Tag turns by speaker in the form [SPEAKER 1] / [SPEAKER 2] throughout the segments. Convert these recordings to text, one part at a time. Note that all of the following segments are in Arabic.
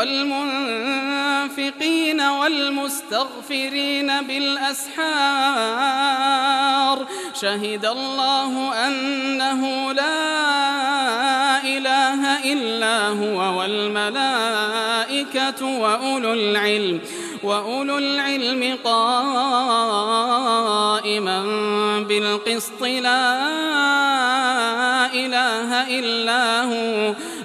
[SPEAKER 1] والمنفقين والمستغفرين بالأسحار شهد الله أنه لا إله إلا هو والملائكة وأولو العلم وأولو العلم قائما بالقسط لا إله إلا هو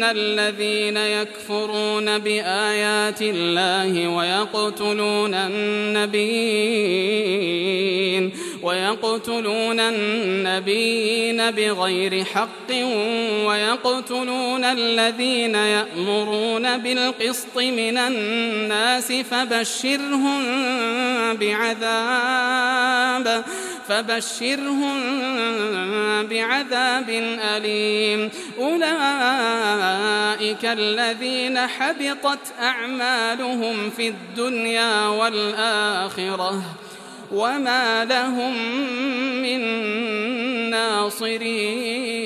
[SPEAKER 1] إن الذين يكفرون بآيات الله ويقتلون النبيين ويقتلون النبيين بغير حق ويقتلون الذين يأمرون بالقسط من الناس فبشرهم بعذاب فبشرهم بعذاب أليم. أولئك الذين حبطت أعمالهم في الدنيا والآخرة. وما لهم من ناصرين